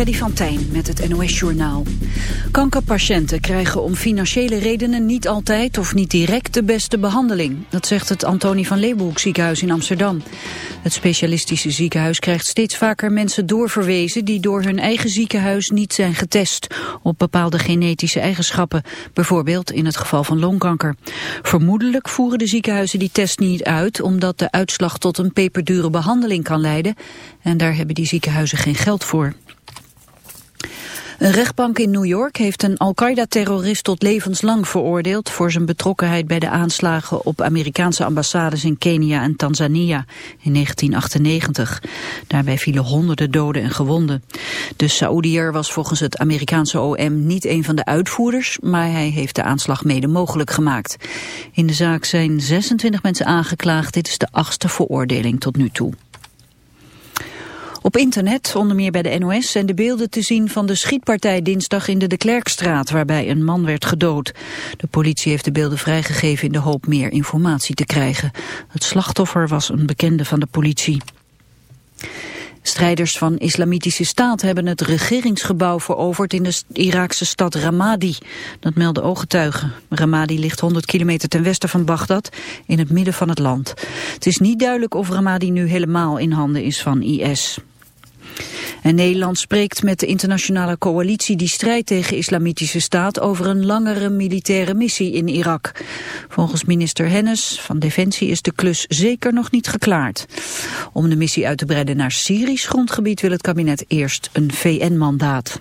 Freddy van Tijn met het NOS-journaal. Kankerpatiënten krijgen om financiële redenen niet altijd of niet direct de beste behandeling. Dat zegt het Antonie van Leeuwenhoek ziekenhuis in Amsterdam. Het specialistische ziekenhuis krijgt steeds vaker mensen doorverwezen... die door hun eigen ziekenhuis niet zijn getest op bepaalde genetische eigenschappen. Bijvoorbeeld in het geval van longkanker. Vermoedelijk voeren de ziekenhuizen die test niet uit... omdat de uitslag tot een peperdure behandeling kan leiden... en daar hebben die ziekenhuizen geen geld voor. Een rechtbank in New York heeft een Al-Qaeda-terrorist tot levenslang veroordeeld voor zijn betrokkenheid bij de aanslagen op Amerikaanse ambassades in Kenia en Tanzania in 1998. Daarbij vielen honderden doden en gewonden. De Saoediër was volgens het Amerikaanse OM niet een van de uitvoerders, maar hij heeft de aanslag mede mogelijk gemaakt. In de zaak zijn 26 mensen aangeklaagd. Dit is de achtste veroordeling tot nu toe. Op internet, onder meer bij de NOS, zijn de beelden te zien van de schietpartij dinsdag in de De Klerkstraat, waarbij een man werd gedood. De politie heeft de beelden vrijgegeven in de hoop meer informatie te krijgen. Het slachtoffer was een bekende van de politie. Strijders van Islamitische Staat hebben het regeringsgebouw veroverd in de Iraakse stad Ramadi. Dat melden ooggetuigen. Ramadi ligt 100 kilometer ten westen van Bagdad, in het midden van het land. Het is niet duidelijk of Ramadi nu helemaal in handen is van IS. En Nederland spreekt met de internationale coalitie die strijdt tegen islamitische staat over een langere militaire missie in Irak. Volgens minister Hennis van Defensie is de klus zeker nog niet geklaard. Om de missie uit te breiden naar Syrisch grondgebied wil het kabinet eerst een VN-mandaat.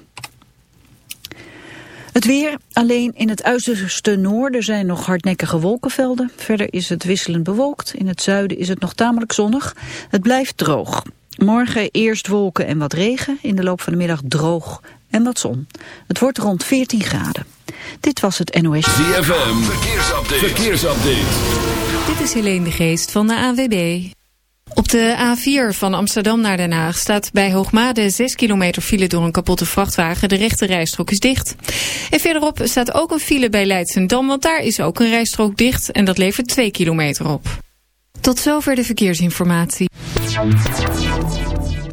Het weer, alleen in het uiterste noorden zijn nog hardnekkige wolkenvelden. Verder is het wisselend bewolkt. In het zuiden is het nog tamelijk zonnig. Het blijft droog. Morgen eerst wolken en wat regen. In de loop van de middag droog en wat zon. Het wordt rond 14 graden. Dit was het NOS. ZFM, verkeersupdate. verkeersupdate. Dit is Helene de Geest van de AWB. Op de A4 van Amsterdam naar Den Haag staat bij Hoogmade 6 kilometer file door een kapotte vrachtwagen. De rechte rijstrook is dicht. En verderop staat ook een file bij Leidsendam, want daar is ook een rijstrook dicht en dat levert 2 kilometer op. Tot zover de verkeersinformatie.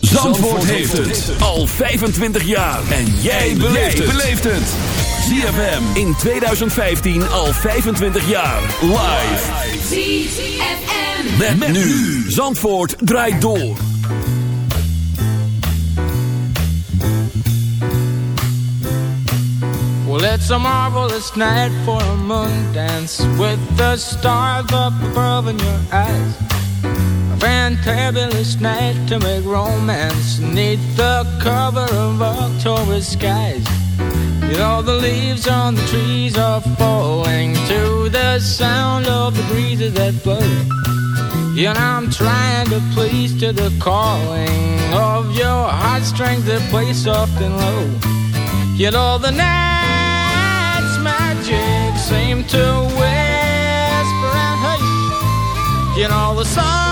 Zandvoort heeft het al 25 jaar. En jij beleeft het. ZFM in 2015 al 25 jaar. Live. ZFM. Met, met nu. Zandvoort draait door. Well, it's a marvelous night for a moon dance with the stars up above in your eyes. Fantabulous night to make romance neath the cover of October skies. You know, the leaves on the trees are falling to the sound of the breezes that blow. And I'm trying to please to the calling of your heartstrings that play soft and low. Yet all the night's magic seem to whisper and hush. You know the soft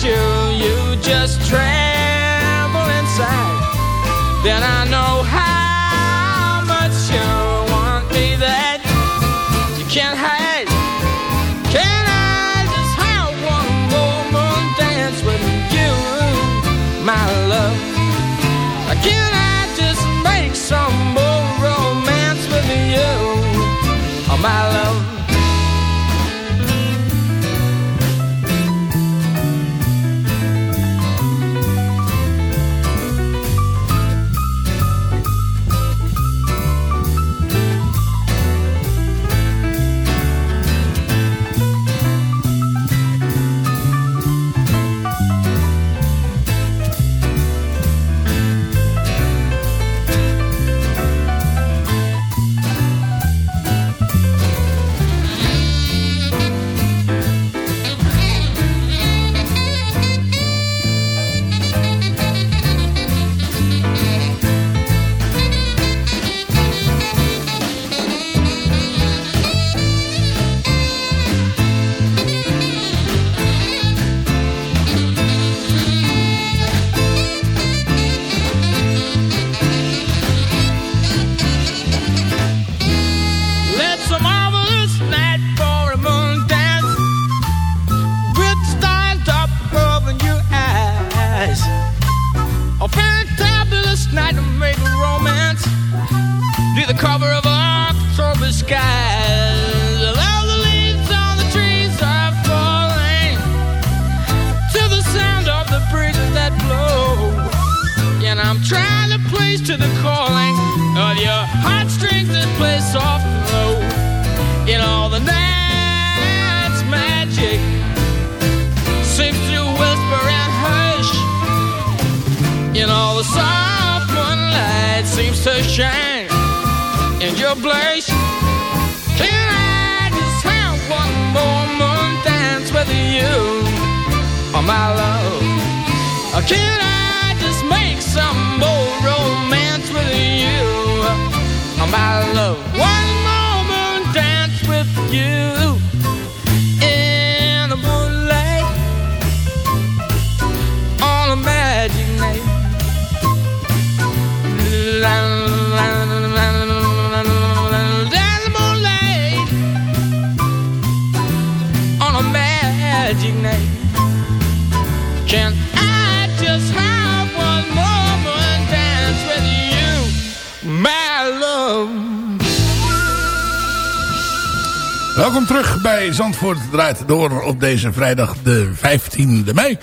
You, you just tremble inside. Then I know how much you want me that you can't hide. Oh my love? Can I just make some more romance with you, my love? Terug bij Zandvoort draait door op deze vrijdag de 15e mei.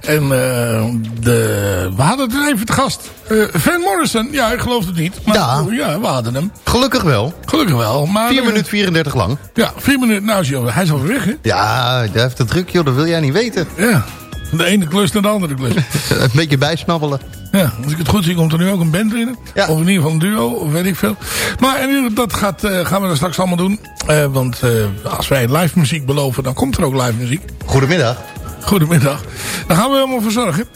En eh, de, we hadden er even te gast. Eh, Van Morrison, ja, ik geloof het niet. Maar, Ja. ja, we hadden hem. Gelukkig wel. Gelukkig wel. Maar, 4 eh, minuten 34 lang. Ja, 4 minuten. Nou, hij is alweer weg, hè? Ja, hij heeft het druk, joh. Dat wil jij niet weten. Ja. Van de ene klus naar de andere klus. Een beetje bijsnabbelen. Ja, als ik het goed zie, komt er nu ook een band in. Ja. Of in ieder geval een duo, of weet ik veel. Maar in ieder geval, dat gaat, eh, gaan we dan straks allemaal doen. Eh, want eh, als wij live muziek beloven, dan komt er ook live muziek. Goedemiddag. Goedemiddag. Daar gaan we helemaal voor zorgen.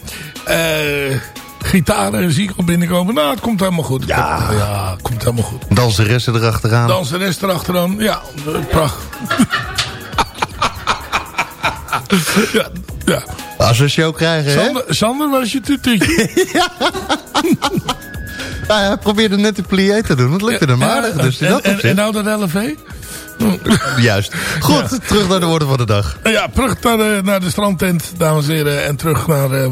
Eh gitaren zie ik al binnenkomen. Nou, het komt helemaal goed. Ja. Komt, ja, het komt helemaal goed. Danseressen erachteraan. Danseres erachteraan. Ja, eh, pracht. ja, ja. Als we een show krijgen, hè? Sander, waar is je tututje? Nou, hij probeerde net een plié te doen. Het lukte hem aardig. Dus en, dat en, en nou dat LV? Juist. Goed, terug naar de woorden van de dag. Ja, terug naar de, naar de strandtent, dames en heren. En terug naar eh,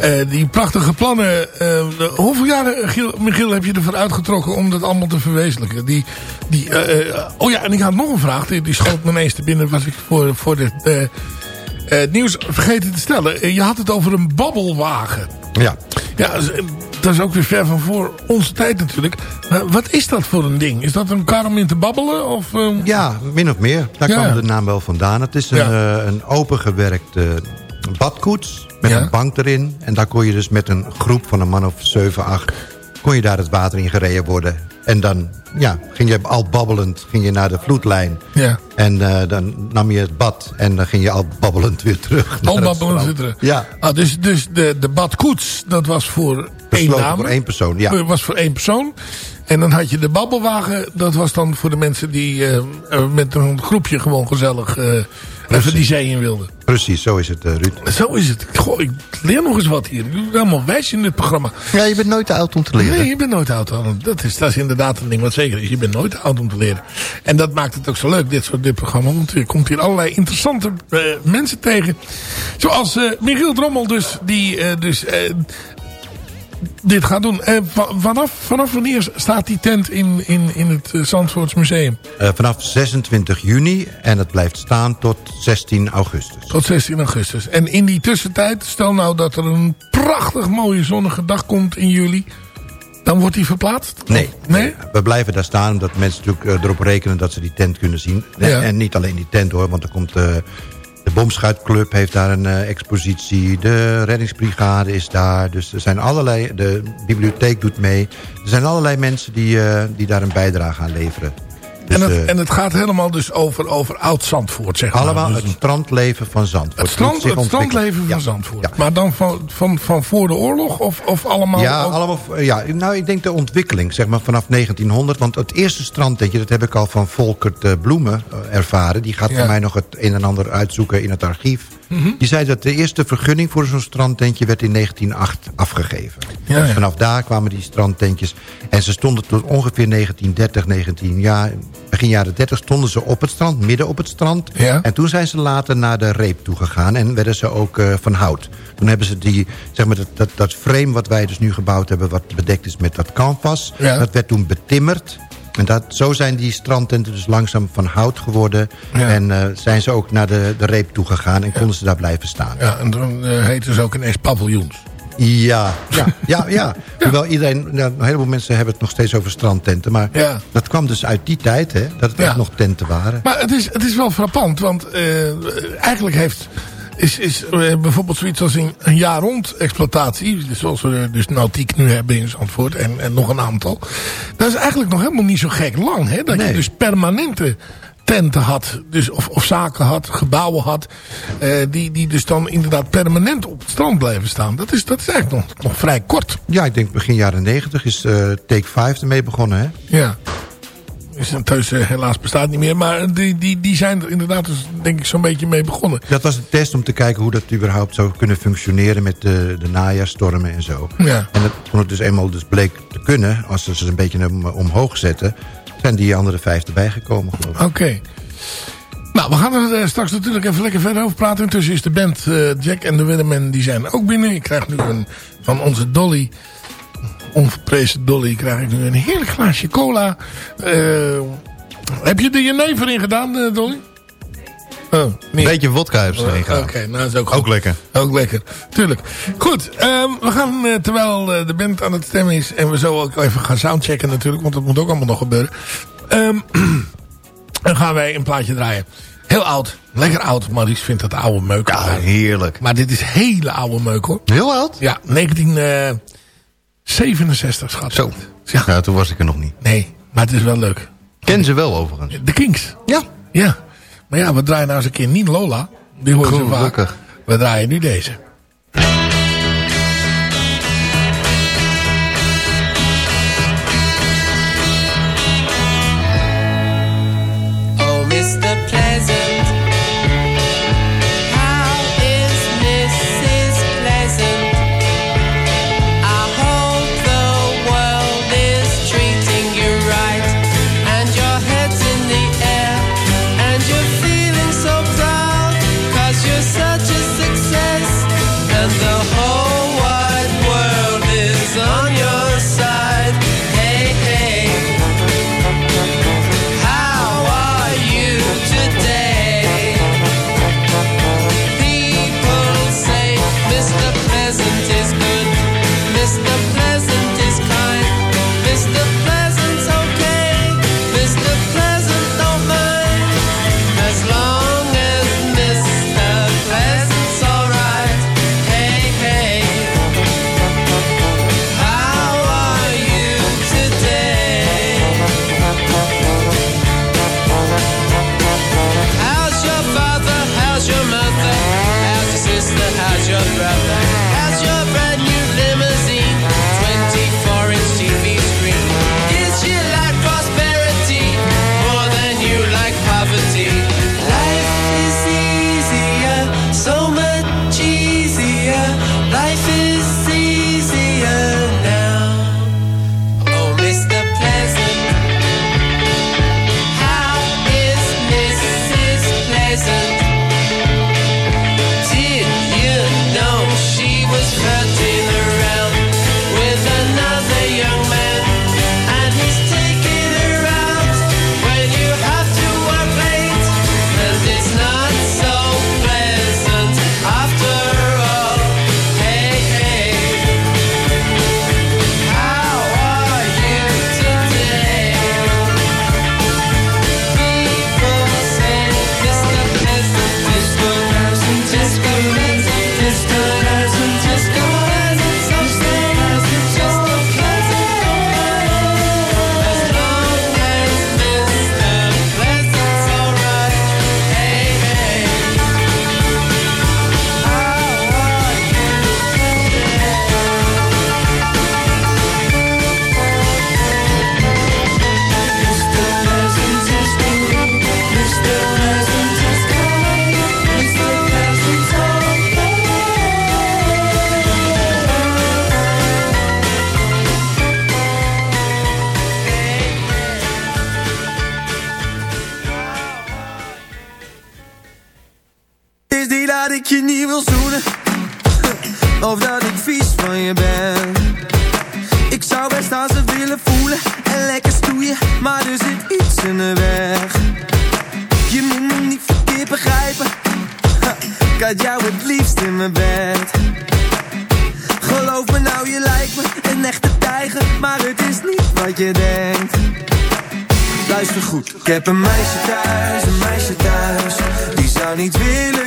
eh, die prachtige plannen. Eh, de- hoeveel jaren, Giel, Michiel, heb je ervoor uitgetrokken om dat allemaal te verwezenlijken? Die, die, oh ja, en ik had nog een vraag. Die, die schoot me ineens te binnen. Was ik voor, voor dit eh, eh, nieuws vergeten te stellen. Eh, je had het over een babbelwagen. Ja. Ja, dat is- ook weer ver van voor onze tijd natuurlijk. Maar wat is dat voor een ding? Is dat een kar om in te babbelen? Of, eh, Ja, min of meer. Daar Ja. kwam de naam wel vandaan. Het is een, Ja. eh, een opengewerkte badkoets met Ja. een bank erin. En daar kon je dus met een groep van een man of 7, 8 kon je daar het water in gereden worden. En dan ja, ging je al babbelend ging je naar de vloedlijn. Ja. En eh, dan nam je het bad en dan ging je al babbelend weer terug. Al babbelend weer terug. Ja, Ah, dus dus de, de badkoets, dat was voor één besloten dame. voor één persoon. Ja. Dat was voor één persoon. En dan had je de babbelwagen. Dat was dan voor de mensen die eh, eh, met een groepje gewoon gezellig eh, even die zee in wilden. Precies, zo is het, eh, Ruud. Zo is het. Goh, ik leer nog eens wat hier. Ik doe helemaal wijs in dit programma. Ja, je bent nooit te oud om te leren. Nee, je bent nooit oud. Alan. Dat is, dat is inderdaad een ding wat zeker is. Je bent nooit oud om te leren. En dat maakt het ook zo leuk, dit soort dit programma. Want je komt hier allerlei interessante eh, mensen tegen. Zoals eh, Michiel Drommel dus. Die eh, dus eh, dit gaat doen. Eh, va- vanaf, vanaf wanneer staat die tent in, in, in het uh, Zandvoorts Museum? Eh, vanaf 26 juni en het blijft staan tot 16 augustus. Tot 16 augustus. En in die tussentijd, stel nou dat er een prachtig mooie zonnige dag komt in juli. Dan wordt die verplaatst? Nee, Nee? we blijven daar staan omdat mensen natuurlijk eh, erop rekenen dat ze die tent kunnen zien. Ja. En, niet alleen die tent hoor, want er komt eh, de Bomschuitclub heeft daar een eh, expositie. De reddingsbrigade is daar. Dus er zijn allerlei, de bibliotheek doet mee. Er zijn allerlei mensen die, eh, die daar een bijdrage aan leveren. Dus, en, het, eh, en het gaat helemaal dus over, over oud-Zandvoort, zeg maar. allemaal Dus het strandleven van Zandvoort. het, strand, strandleven van Ja. Zandvoort. Ja. Maar dan van, van, van voor de oorlog? Of, of allemaal? Ja, ook- allemaal, ja, nou, ik denk de ontwikkeling, zeg maar, vanaf 1900. Want het eerste strandtentje, dat heb ik al van Volkert eh, Bloemen eh, ervaren. Die gaat voor mij nog het een en ander uitzoeken in het archief. Mhm. Die zei dat de eerste vergunning voor zo'n strandtentje werd in 1908 afgegeven. Ja, ja. Dus vanaf daar kwamen die strandtentjes. En ze stonden tot ongeveer 1930, 19, ja, begin jaren 30 stonden ze op het strand, midden op het strand. Ja. En toen zijn ze later naar de reep toegegaan en werden ze ook eh, van hout. Toen hebben ze die, zeg maar, dat, dat, dat frame wat wij dus nu gebouwd hebben... wat bedekt is met dat canvas, dat werd toen betimmerd. En dat, zo zijn die strandtenten dus langzaam van hout geworden. Ja. En eh, zijn ze ook naar de, de reep toegegaan en konden ze daar blijven staan. Ja, en toen eh, heette ze ook ineens paviljoens. Ja, ja, ja. ja. Hoewel iedereen, ja, een heleboel mensen hebben het nog steeds over strandtenten. Maar Ja. dat kwam dus uit die tijd, hè, dat het Ja. echt nog tenten waren. Maar het is, het is wel frappant, want eh, eigenlijk heeft... Is, is eh, bijvoorbeeld zoiets als een, een jaar rond exploitatie, zoals we dus Nautiek nu hebben in Zandvoort en, en nog een aantal. Dat is eigenlijk nog helemaal niet zo gek lang, hè? Dat je dus permanente tenten had, dus, of, of zaken had, gebouwen had, eh, die, die dus dan inderdaad permanent op het strand blijven staan. Dat is, dat is eigenlijk nog, nog vrij kort. Ja, ik denk begin jaren negentig is eh, Take 5 ermee begonnen, hè? Ja. Is een thuis eh, helaas bestaat niet meer. Maar die, die, die zijn er inderdaad dus, denk ik zo'n beetje mee begonnen. Dat was een test om te kijken hoe dat überhaupt zou kunnen functioneren met de, de najaarstormen en zo. Ja. En dat, toen het dus eenmaal dus bleek te kunnen, als ze ze een beetje om, omhoog zetten, zijn die andere vijf erbij gekomen, geloof ik. Oké. Nou, we gaan er eh, straks natuurlijk even lekker verder over praten. Intussen is de band eh, Jack en de Weathermen, die zijn ook binnen. Ik krijg nu een, van onze Dolly, onverprezen Dolly, krijg ik nu een heerlijk glaasje cola. Eh, heb je er je neef erin gedaan, eh, Dolly? Oh, niet. Beetje wodka heeft ze erin Oké, gedaan. nou dat is ook goed. Ook lekker. Ook lekker, tuurlijk. Goed, ehm, we gaan eh, terwijl de band aan het stemmen is... en we zo ook even gaan soundchecken natuurlijk... want dat moet ook allemaal nog gebeuren... Ehm, dan gaan wij een plaatje draaien. Heel oud, lekker oud. Maurice vindt dat oude meuk. Ja, heerlijk. Maar dit is hele oude meuk hoor. Heel oud? Ja, 1967 schat. Zo. Ja, Ja, toen was ik er nog niet. nee, maar het is wel leuk. Ken ze wel overigens. De Kings. Ja. Ja. Maar ja, we draaien nou eens een keer niet Lola. Die ze vaak. We draaien nu deze. about that. denkt. Luister goed, ik heb een meisje thuis, een meisje thuis. Die zou niet willen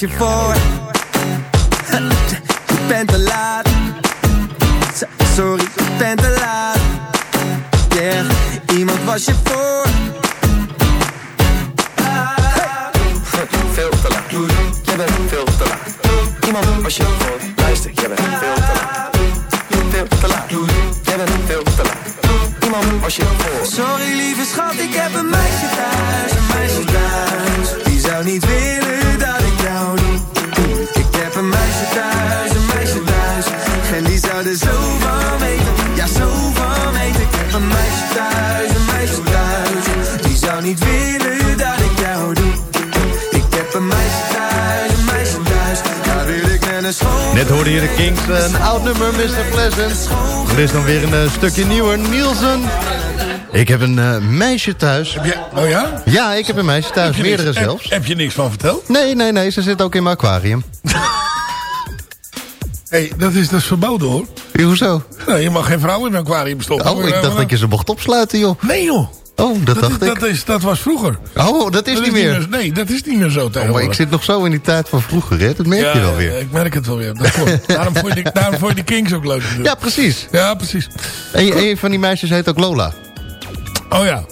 je voor. Ik ben te laat. Sorry, ik ben te laat. Yeah, iemand was je voor. Veel te laat. Jij bent veel te laat. Iemand was je voor. Luister, jij bent veel te laat. Veel te laat. Jij bent veel te laat. Iemand was je voor. Sorry lieve schat, ik heb een meisje thuis. Een meisje thuis. Die zou niet willen Net hoorde hier de Kings, een oud nummer, Mr. Pleasant. Er is dan weer een eh, stukje nieuwer, Nielsen. Ik heb een eh, meisje thuis. Heb je, oh ja? Ja, ik heb een meisje thuis, meerdere zelfs. Heb, je niks van verteld? Nee, nee, nee, ze zit ook in mijn aquarium. hey, dat is, dus verboden hoor. Hoezo? Nou, je mag geen vrouw in mijn aquarium stoppen. Oh, ik eh, dacht dat je ze mocht opsluiten joh. Nee joh. Oh, dat, Dat, dacht is, ik. dat, is, dat was vroeger. Oh, dat is niet meer. Nee, dat is niet meer zo Oh, maar tegenwoordig. ik zit nog zo in die tijd van vroeger, hè? Dat merk ja, je wel weer. Ik merk het wel weer. Dat klopt. daarom, vond je, de- daarom vond je de Kings ook leuk. Ja, precies. Ja, precies. En een van die meisjes heet ook Lola. Oh ja.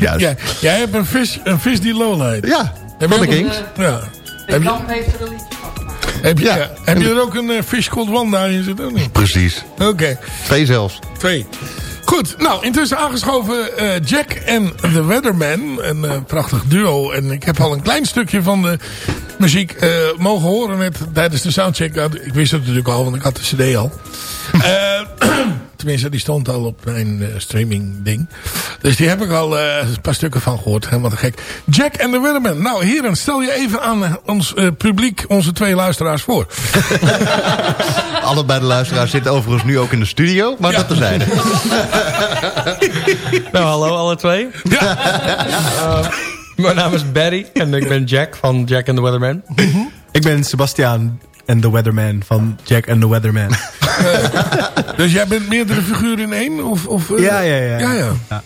Juist. Jij, jij hebt een vis, een vis die Lola heet. Ja, Heb van je de Kings. Ja. Heb je, heeft er een liedje van gemaakt. heb je, Ja. ja. heb je er ook een uh, Fish Called Wanda in zitten? of niet? Precies. Oké. Twee zelfs. Twee. Goed, nou, intussen aangeschoven eh, Jack en The Weatherman. Een eh, prachtig duo. En ik heb al een klein stukje van de muziek eh, mogen horen net tijdens de soundcheck. Ik wist het natuurlijk al, want ik had de cd al. Tenminste, die stond al op mijn eh, streaming ding. Dus die heb ik al eh, een paar stukken van gehoord. Helemaal te gek. Jack en The Weatherman. Nou, heren, stel je even aan eh, ons eh, publiek, onze twee luisteraars voor. Allebei de luisteraars zitten overigens nu ook in de studio, maar dat terzijde. Nou, hallo alle twee. Eh, mijn naam is Barry en ik ben Jack van Jack and the Weatherman. Ik ben Sebastiaan en The Weatherman van Jack and the Weatherman. Dus jij bent meerdere figuren in één? Of, of, eh, Ja, ja, ja. ja, ja.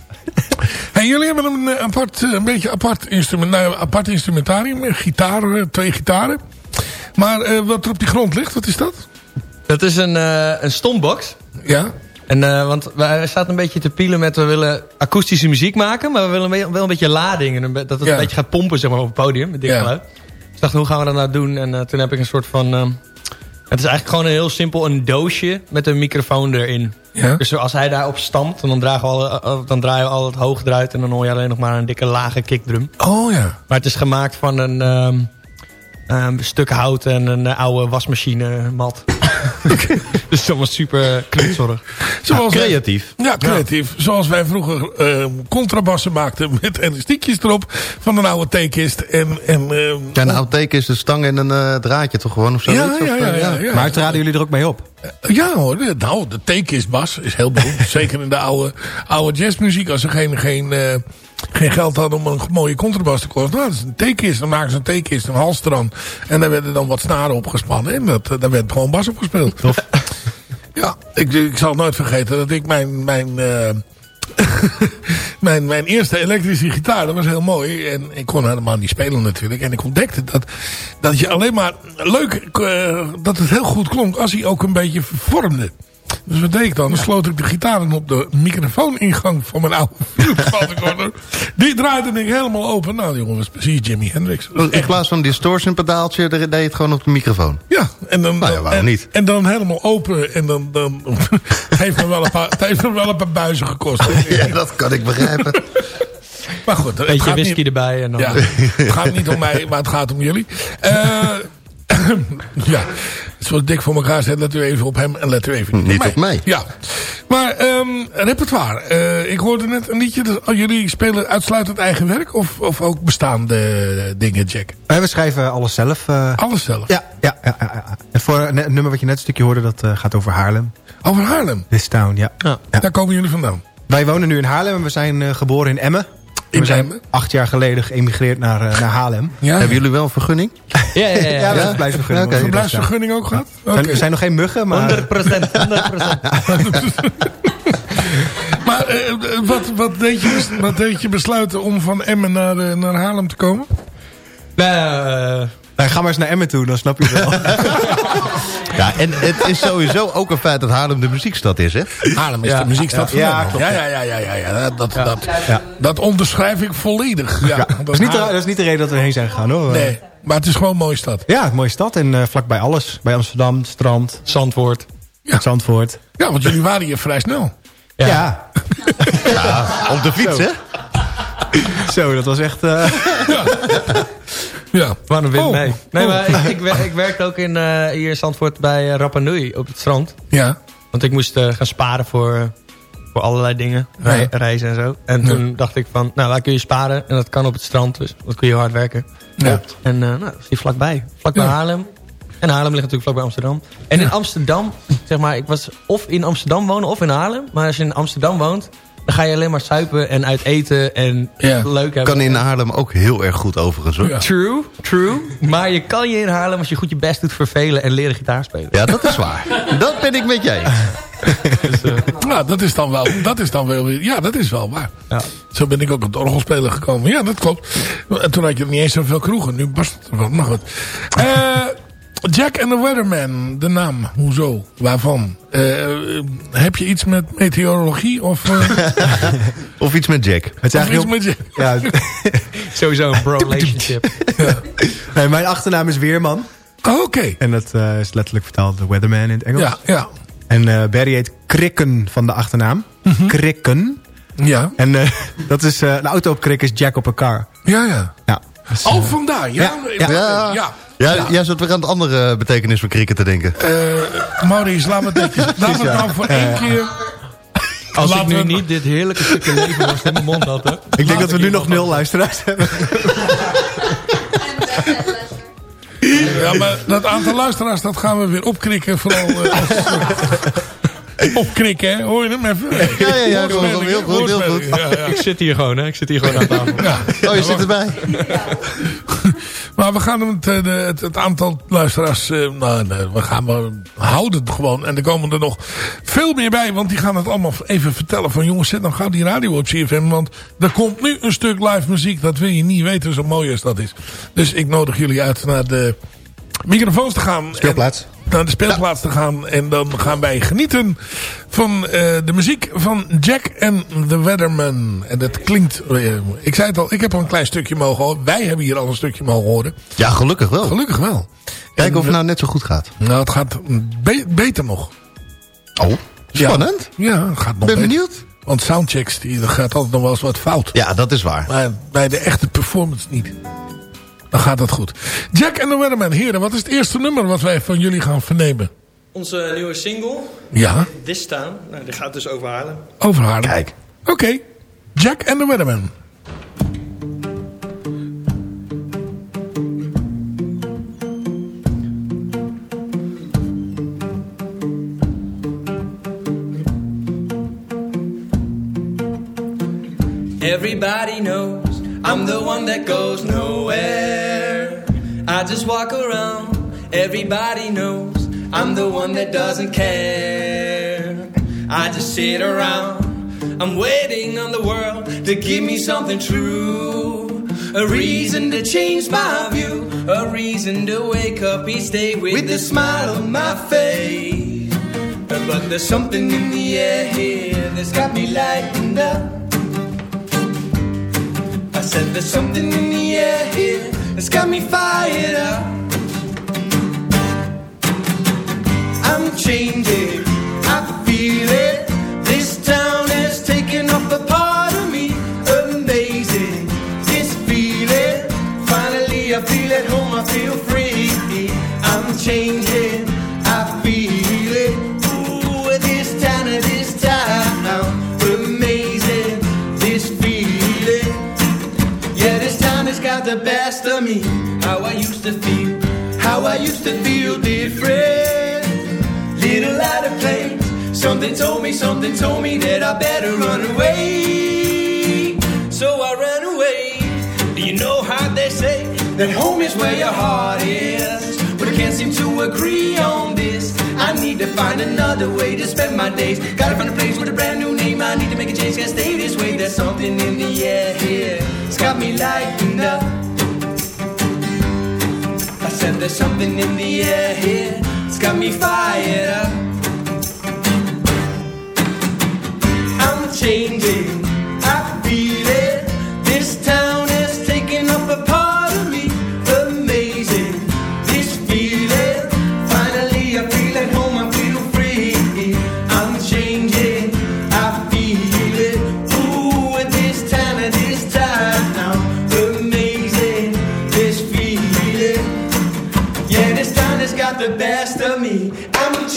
Hey, jullie hebben een, eh, apart, eh, een beetje apart, instrument, nou, apart instrumentarium. Een gitaar, twee gitaren. Maar eh, wat er op die grond ligt, wat is dat? Dat is een, eh een stombox. Ja. En, eh, want wij zaten een beetje te pielen met... we willen akoestische muziek maken... maar we willen wel- een beetje lading. En een be- dat het Ja. een beetje gaat pompen zeg maar, op het podium. Met Ja. geluid. Ik dacht, hoe gaan we dat nou doen? En eh, toen heb ik een soort van... ehm, het is eigenlijk gewoon een heel simpel een doosje... met een microfoon erin. Ja. Dus als hij daarop stampt... dan draaien we al, eh, dan draaien we al het hoog eruit... en dan hoor je alleen nog maar een dikke lage kickdrum. Oh ja. Maar het is gemaakt van een ehm, ehm, stuk hout en een eh, oude wasmachine mat. dus is allemaal super knutserig. Zoals Creatief. ja, creatief. Zoals wij vroeger eh, contrabassen maakten met elastiekjes erop van een oude theekist. En, en, eh, Ja, een outtake is de stang en een eh, draadje toch gewoon? Of zo? Ja, ja, ja, ja, ja. Maar traden jullie er ook mee op? Ja hoor, de- nou, de theekistbas is heel beroemd. Zeker in de oude, oude jazzmuziek. Als ze geen, geen, eh, geen geld hadden om een mooie contrabas te kopen. Nou, dat is een theekist. Dan maken ze een theekist, een hals eraan. En daar werden dan wat snaren opgespannen. En dat, eh, daar werd gewoon bas op gespeeld. Ja, ik, ik zal nooit vergeten dat ik mijn... mijn eh, mijn, mijn eerste elektrische gitaar, dat was heel mooi. En ik kon helemaal niet spelen natuurlijk. En ik ontdekte dat, dat je alleen maar leuk, eh, dat het heel goed klonk als hij ook een beetje vormde. Dus wat deed ik dan? Dan sloot ik de gitaren op de microfooningang van mijn oude recorder. Die draaide ik helemaal open. Nou, jongen, was precies Jimi Hendrix. Was In plaats van een distortion pedaaltje, deed je het gewoon op de microfoon. ja, en dan, Nou ja, waarom en, niet? en dan helemaal open. En dan, dan het heeft me wel een paar, het heeft me wel een paar buizen gekost. Ja, dat kan ik begrijpen. Maar goed, het Beetje gaat whisky niet, erbij en dan... ja, het gaat niet om mij, maar het gaat om jullie. Eh, ja, zoals dik voor elkaar zet, let u even op hem en let u even niet, Niet op mij. Ja, maar ehm, repertoire. Eh, ik hoorde net een liedje, dat, oh, jullie spelen uitsluitend eigen werk of, of ook bestaande dingen, Jack? Eh, we schrijven alles zelf. eh. Alles zelf? ja, ja, ja, ja, ja. En voor een een nummer wat je net een stukje hoorde, dat eh, gaat over Haarlem. Over Haarlem? This town, ja. Ja. Daar komen jullie vandaan? Wij wonen nu in Haarlem en we zijn eh, geboren in Emmen. We zijn acht jaar geleden geëmigreerd naar, eh, naar Haarlem. Ja, Hebben jullie wel een vergunning? Ja, ja, ja. Ja, ja. verblijfsvergunning. Hoor. verblijfsvergunning ook gehad? Er zijn-. Er nog geen muggen, maar... 100 procent, 100% Maar eh, wat, wat, deed je, wat deed je besluiten om van Emmen naar, eh, naar Haarlem te komen? Nou, Nou, ga maar eens naar Emmen toe, dan snap je het wel. Ja, en het is sowieso ook een feit dat Haarlem de muziekstad is, hè? Haarlem is Ja, de muziekstad van ja, Nederland. klopt, ja, ja, ja, ja, ja, ja. Dat, dat, Ja. dat onderschrijf ik volledig. Ja, dat, is niet de, dat is niet de reden dat we heen zijn gegaan, hoor. Nee, maar het is gewoon een mooie stad. Ja, een mooie stad en eh, vlakbij alles. Bij Amsterdam, strand, Zandvoort. Zandvoort. Ja, want jullie waren hier vrij snel. Ja. Ja. Ja, op de fiets, hè? Zo, dat was echt... eh, Ja. Waar een wind Oh. mee. Nee, Oh. maar ik, ik, wer- ik werkte ook in, eh, hier in Zandvoort bij uh, Rapa Nui op het strand. Ja. Want ik moest eh, gaan sparen voor, voor allerlei dingen. Reizen en zo. En toen dacht ik van, nou waar kun je sparen? En dat kan op het strand, dus dat kun je hard werken. Ja. En eh nou, dat is hier vlakbij. Vlakbij Ja. Haarlem. En Haarlem ligt natuurlijk vlakbij Amsterdam. En in Amsterdam, zeg maar, ik was of in Amsterdam wonen of in Haarlem. Maar als je in Amsterdam woont, Dan ga je alleen maar suipen en uit eten en leuk hebben. Kan in Haarlem ook heel erg goed overigens hoor. True, true. Maar je kan je in Haarlem als je goed je best doet vervelen en leren gitaar spelen. Ja, dat is waar. dat ben ik met jij. Nou, dat is dan wel, dat is dan wel weer, ja, dat is wel waar. Zo ben ik ook op de orgelspeler gekomen. Ja, dat klopt. En toen had je niet eens zoveel kroegen. Nu barst het er wel. Maar goed. Eh, Jack and the Weatherman, de naam. Hoezo? Waarvan? Eh, eh, heb je iets met meteorologie? Of, eh, Of iets met Jack. Het is of iets eigenlijk met heel... Jack? Ja, Sowieso een bro-relationship. nee, mijn achternaam is Weerman. Oh, Oké. En dat eh, is letterlijk vertaald de Weatherman in het Engels. Ja, ja. En eh, Barry heet Krikken van de achternaam. Krikken. Ja. En eh, dat is, eh, de auto op krik is Jack op een car. Ja, ja. Ja. Dus, Oh, eh, vandaar. Ja, Ja, ja. Ja. ja. Ja, jij zat weer aan het andere betekenis van cricket te denken. Eh, Maurice, laat me het netjes. Laat me nou voor één keer... Als Laten ik nu niet dit heerlijke stukje leven was in mijn mond had. Hè. ik denk dat we nu nog nul luisteraars hebben. Ja, maar dat aantal luisteraars, dat gaan we weer opkrikken. Vooral eh, als, opkrikken, hè? Hoor je hem even? Ja, ja, ja, heel goed, heel goed. woordspeling, Ja, ja. Ik zit hier gewoon, hè. Ik zit hier gewoon aan tafel. Ja. Oh, je zit erbij. Maar we gaan het, eh, het, het aantal luisteraars, eh, nou, nee, we gaan maar houden het gewoon. En er komen er nog veel meer bij, want die gaan het allemaal even vertellen. Van jongens, zet dan gauw die radio op CFM, want er komt nu een stuk live muziek. Dat wil je niet weten, zo mooi als dat is. Dus ik nodig jullie uit naar de microfoons te gaan. Speelplaats. Naar de speelplaats te gaan. En dan gaan wij genieten van eh, de muziek van Jack en the Weatherman. En dat klinkt... eh, ik zei het al, ik heb al een klein stukje mogen horen. Wij hebben hier al een stukje mogen horen. Ja, gelukkig wel. Gelukkig wel. Kijken En, of het nou net zo goed gaat. Nou, het gaat be- beter nog. Oh, spannend. Ja, ja het gaat nog Ben beter. benieuwd. Want soundchecks, die, er gaat altijd nog wel eens wat fout. Ja, dat is waar. Maar bij de echte performance niet. Dan gaat dat goed. Jack and the Weatherman. Heren, wat is het eerste nummer wat wij van jullie gaan vernemen? Onze nieuwe single, Ja, This Town, nou, die gaat dus over Haarlem. over Haarlem. Kijk. Oké. Jack and the Weatherman. Everybody knows I'm the one that goes nowhere. I just walk around. Everybody knows I'm the one that doesn't care. I just sit around. I'm waiting on the world to give me something true. A reason to change my view. A reason to wake up each day with, a smile on my face. But there's something in the air here that's got me lightened up. Said there's something in the air here that's got me fired up. I'm changing, I feel it. This town has taken off a part of me. Amazing, this feeling. Finally, I feel at home, I feel free. I'm changing, best of me. How I used to feel, how I used to feel different. Little out of place. Something told me, something told me that I better run away. So I ran away. You know how they say that home is where your heart is. But I can't seem to agree on this. I need to find another way to spend my days. Gotta find a place with a brand new name. I need to make a change, can't stay this way. There's something in the air here. It's got me lightened up. Said there's something in the air here. It's got me fired up. I'm changing. I feel it. This town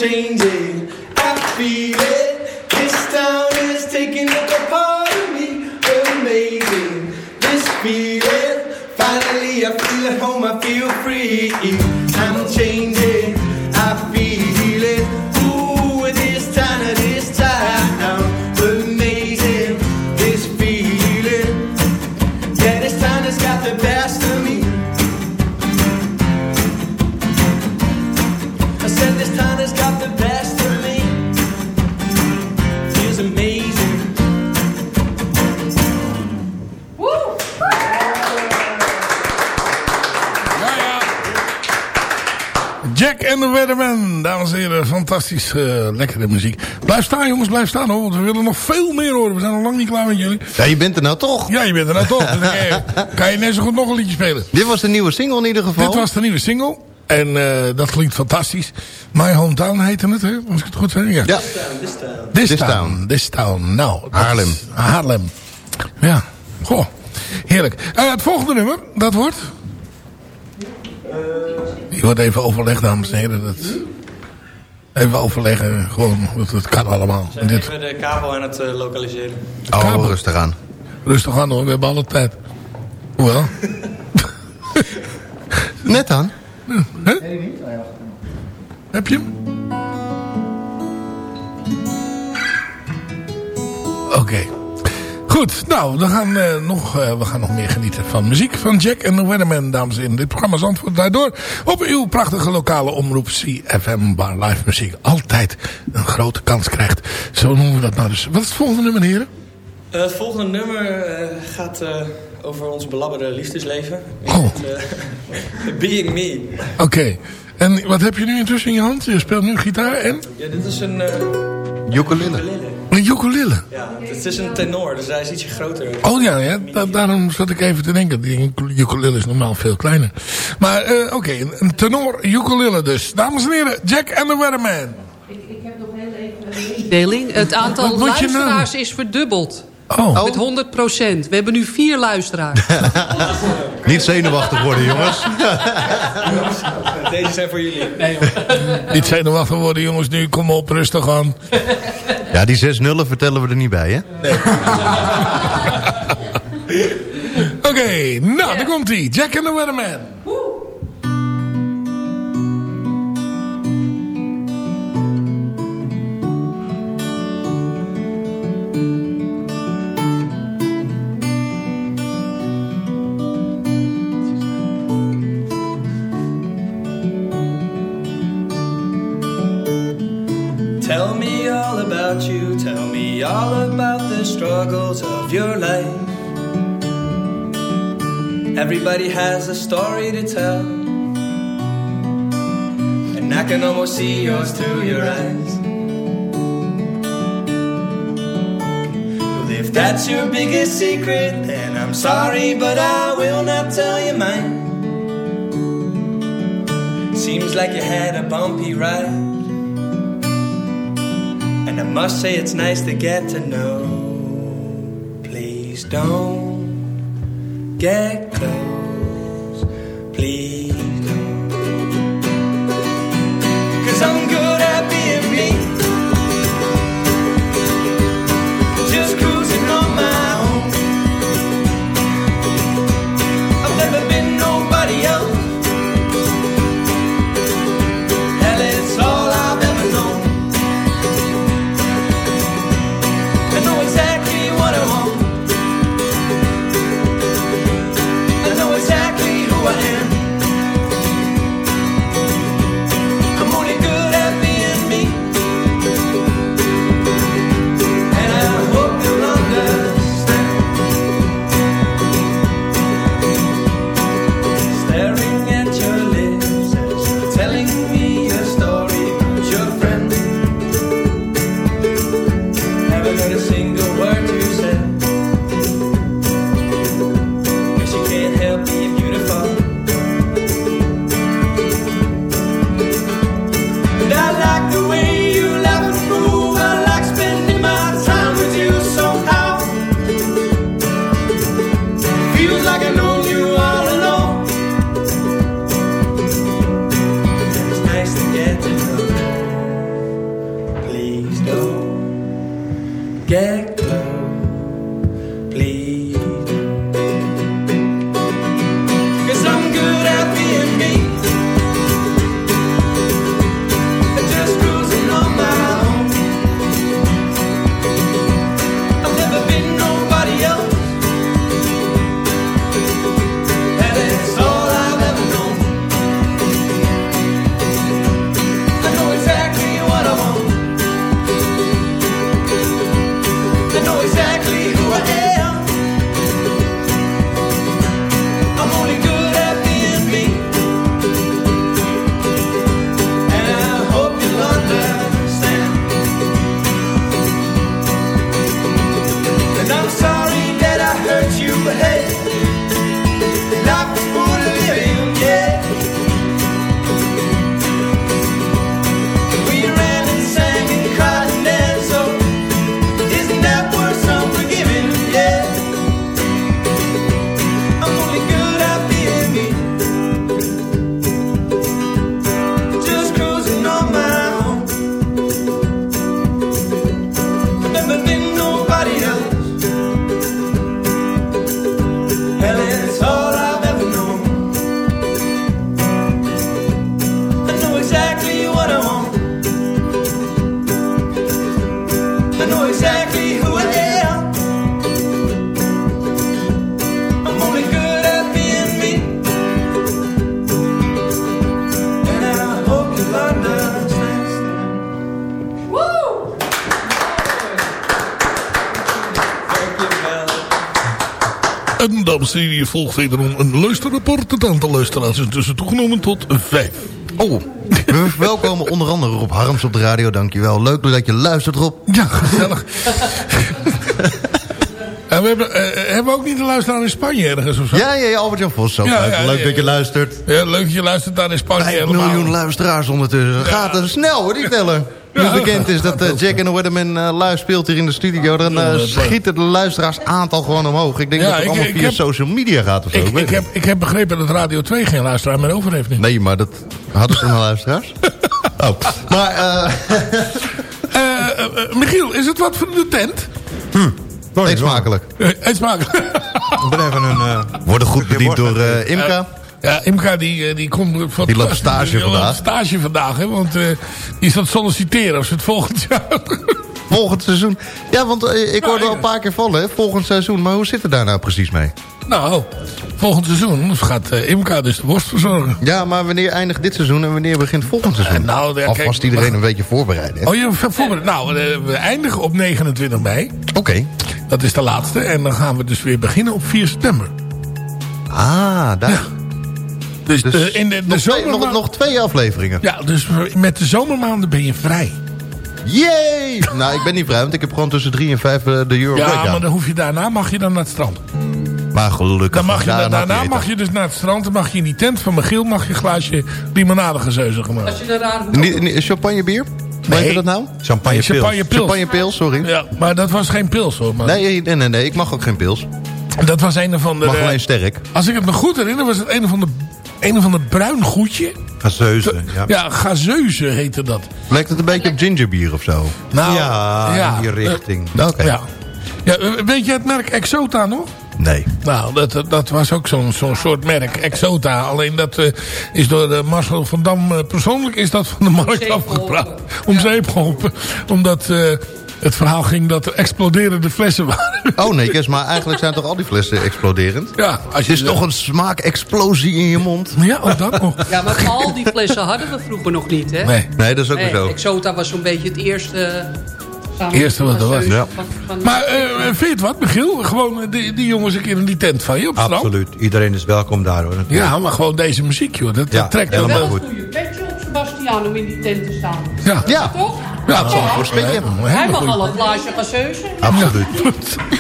changing. I feel it. This town is taking up a part of me. Amazing. This feeling. Finally, I feel at home. I feel free. Weatherman. Dames en heren, fantastisch eh, lekkere muziek. Blijf staan jongens, blijf staan hoor. Want we willen nog veel meer horen. We zijn nog lang niet klaar met jullie. Ja, je bent er nou toch? Ja, je bent er nou toch. Dus kan, je, kan je net zo goed nog een liedje spelen. Dit was de nieuwe single in ieder geval. Dit was de nieuwe single. En eh, dat klinkt fantastisch. My Hometown heette het, hè? Als ik het goed zeg. Ja. Ja. This, This town. Town. This Town. Nou. Haarlem. Haarlem. Ja. Goh. Heerlijk. Eh, het volgende nummer, dat wordt... Die wordt even overlegd, dames en heren. Dat... Even overleggen. Gewoon, dat, dat kan allemaal. En dit... Even de kabel aan het eh, lokaliseren. Oh, Kabel. rustig aan. Rustig aan hoor, we hebben alle tijd. Hoewel. Net aan. Hè? Heb je hem? Oké. Goed, nou, we gaan, eh, nog, eh, we gaan nog meer genieten van muziek van Jack en the Weatherman, dames en heren. Dit programma Zandvoort daardoor op uw prachtige lokale omroep CFM, waar live muziek altijd een grote kans krijgt. Zo noemen we dat nou dus. Wat is het volgende nummer, heren? Eh, het volgende nummer gaat eh, over ons belabberde liefdesleven. Oh. Eh, Being Me. Oké. En wat heb je nu intussen in je hand? Je speelt nu gitaar en Ja, dit is een... eh, Ukulele. Een ukulele. ja, het is een tenor, dus hij is ietsje groter. Oh ja, ja da- daarom zat ik even te denken. Die ukulele is normaal veel kleiner. Maar eh, oké, een- een tenor ukulele dus. Dames en heren, Jack and the Weatherman. Deling. Het Wat aantal moet je nou? luisteraars is verdubbeld. Oh. Met 100 procent. We hebben nu vier luisteraars. Niet zenuwachtig worden, jongens. Deze zijn voor jullie. Niet zenuwachtig worden jongens nu. Kom op, rustig aan. Ja, die zes nullen vertellen we er niet bij, hè? Oké, nou, daar komt hij. Jack and the Weatherman. Everybody has a story to tell, and I can almost see yours through your eyes. Well, if that's your biggest secret, then I'm sorry, but I will not tell you mine. Seems like you had a bumpy ride. And I must say it's nice to get to know. Please don't get close. Please Hier volgt wederom een luisterrapport. Het aantal luisteraars is intussen toegenomen tot vijf. Oh, we verwelkomen onder andere Rob Harms op de radio, dankjewel. Leuk dat je luistert, Rob. Ja, gezellig. we hebben, eh, hebben we ook niet een luisteraar in Spanje ergens of zo? Ja, ja, ja Albert-Jan Vos. Ook Ja, leuk ja, leuk ja, dat je luistert. Ja, leuk dat je luistert daar in Spanje. 5 helemaal. miljoen luisteraars ondertussen. Gaat er snel hoor, die teller. Dus bekend is dat eh, Jack en the Weatherman eh, live speelt hier in de studio. Dan eh, schieten de luisteraarsaantal gewoon omhoog. Ik denk Ja, dat het ik- allemaal ik via heb- social media gaat of zo. Ik, heb, ik heb begrepen dat Radio 2 geen luisteraar meer over heeft nu. Nee, maar dat hadden ze nog luisteraars? Oh, maar... eh Eh, eh, eh, Michiel, is het wat voor de tent? Eet smakelijk. Eh, Eet smakelijk. Ik ben even een... eh, Worden goed bediend door eh, Imka. Ja, Ja, Imka die, die komt... Van, Die loopt stage die loopt vandaag. stage vandaag, hè, want eh, die is het solliciteren ze het volgend jaar... Volgend seizoen. Ja, want ik hoorde al een paar keer vallen, hè, volgend seizoen. Maar hoe zit het daar nou precies mee? nou, volgend seizoen gaat eh, Imka dus de worst verzorgen. Ja, maar wanneer eindigt dit seizoen en wanneer begint volgend seizoen? nou, ja, Alvast kijk, iedereen een beetje voorbereiden. hè? Oh, je voorbereid. Nou, we eindigen op 29 mei. Oké. Dat is de laatste. En dan gaan we dus weer beginnen op 4 september. Ah, daar. Dus, Dus de, in de, de nog, twee, nog, nog twee afleveringen. Ja, dus met de zomermaanden ben je vrij. Yay! nou, ik ben niet vrij, want ik heb gewoon tussen drie en vijf eh, de Euro Ja, maar dan hoef je daarna mag je dan naar het strand. Maar gelukkig. Dan mag je, daarna daarna mag je dus naar het strand. Dan mag je in die tent van Michiel mag je een glaasje limonadegezeuzen gemaakt. Als je een raar Nee. heet dat nou? Champagne pils. Champagne pils. Champagne pils, sorry. Ja, maar dat was geen pils hoor. Maar Nee, nee, nee, nee, ik mag ook geen pils. Dat was een of andere... Mag alleen sterk. Als ik het me goed herinner was het een of ander, een of ander bruin goedje. Gazeuze, ja. Ja, gazeuze heette dat. Lijkt het een beetje op gingerbier of zo? Nou, ja, in die richting. Oké. Ja. ja. eh, Weet je het merk Exota nog? Nee. Nou, dat, dat was ook zo'n zo'n soort merk, Exota. Alleen dat eh, is door Marcel van Dam eh, persoonlijk is dat van de markt afgepraat. geholpen. Om zeep geholpen. Omdat eh, het verhaal ging dat er exploderende flessen waren. Oh nee, Kes, maar eigenlijk zijn toch al die flessen exploderend? Ja, als Het is toch een smaakexplosie in je mond? Ja, ook dat nog. Ja, maar al die flessen hadden we vroeger nog niet, hè? Nee. Nee, dat is ook Nee, weer zo. Exota was zo'n beetje het eerste... samen Eerste wat er was, ja. Maar eh, vind je het wat, Michiel? Gewoon eh, die, die jongens een keer in die tent van je op strand? Absoluut. Iedereen is welkom daar hoor. Ja, maar gewoon deze muziek, joh. Dat, Ja, dat trekt helemaal wel. Wel goed. een goede petje op Sebastian om in die tent te staan. Ja, Ja, Toch? ja zal voor spetje. Hij mag al een glaasje gazeuze. absoluut.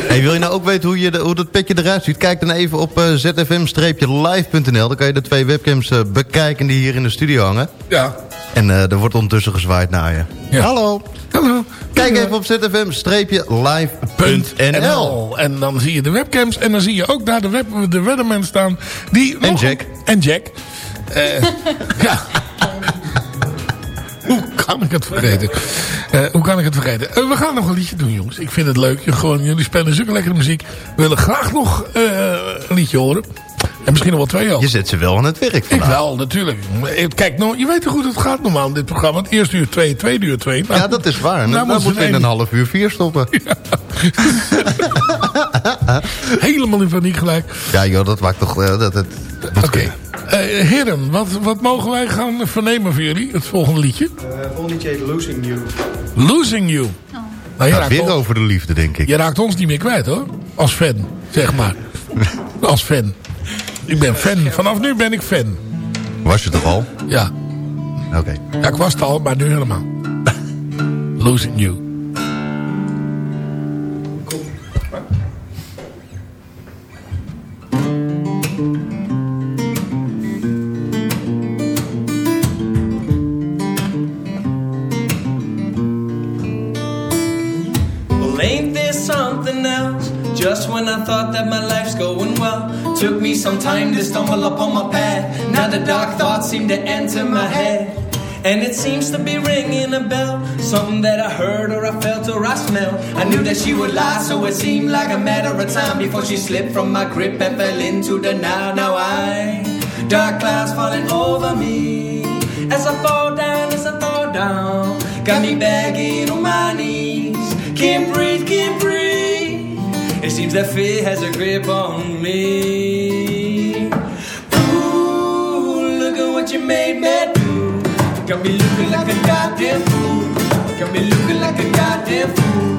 Hey, wil je nou ook weten hoe, je de, hoe dat petje eruit ziet? Kijk dan even op zfm-live.nl. Dan kan je de twee webcams bekijken die hier in de studio hangen. Ja. En eh, er wordt ondertussen gezwaaid naar je. Ja. Hallo. Hallo. Kijk even op zfm-live.nl. .nl. En dan zie je de webcams. En dan zie je ook daar de, web, de weatherman staan. Die En nog- Jack. En Jack. Eh, ja. Hoe kan ik het vergeten? Eh, hoe kan ik het vergeten? Eh, we gaan nog een liedje doen, jongens. Ik vind het leuk. Gewoon, jullie spelen zulke lekkere muziek. We willen graag nog een liedje horen. En misschien nog wel twee ook. Je zet ze wel aan het werk Ik vandaag. wel, natuurlijk. Kijk, nou, je weet hoe goed het gaat normaal in dit programma. Het eerste uur twee, tweede uur twee. Nou, Ja, dat is waar. Nou dan moeten we in een half uur vier stoppen. Helemaal in paniek gelijk. Ja joh, dat maakt toch... eh, dat, het, Oké. Eh, heren, wat, wat mogen wij gaan vernemen voor jullie? Het volgende liedje. volgende liedje heet Losing You. Losing You. Nou, je, raakt weer ons, over de liefde, denk ik. je raakt ons niet meer kwijt hoor. Als fan, zeg maar. Als fan. Ik ben fan. Vanaf nu ben ik fan. Was je toch al? Ja. Oké. Ja, ik was het al, maar nu helemaal. Losing You. Some time to stumble upon my path. Now the dark thoughts seem to enter my head. And it seems to be ringing a bell. Something that I heard or I felt or I smelled. I knew that she would lie, so it seemed like a matter of time before she slipped from my grip and fell into the now. Now I, dark clouds falling over me. As I fall down, as I fall down, got me begging on my knees. Can't breathe, can't breathe. It seems that fear has a grip on me. You made me do. Got me looking like a goddamn fool. Got me looking like a goddamn fool.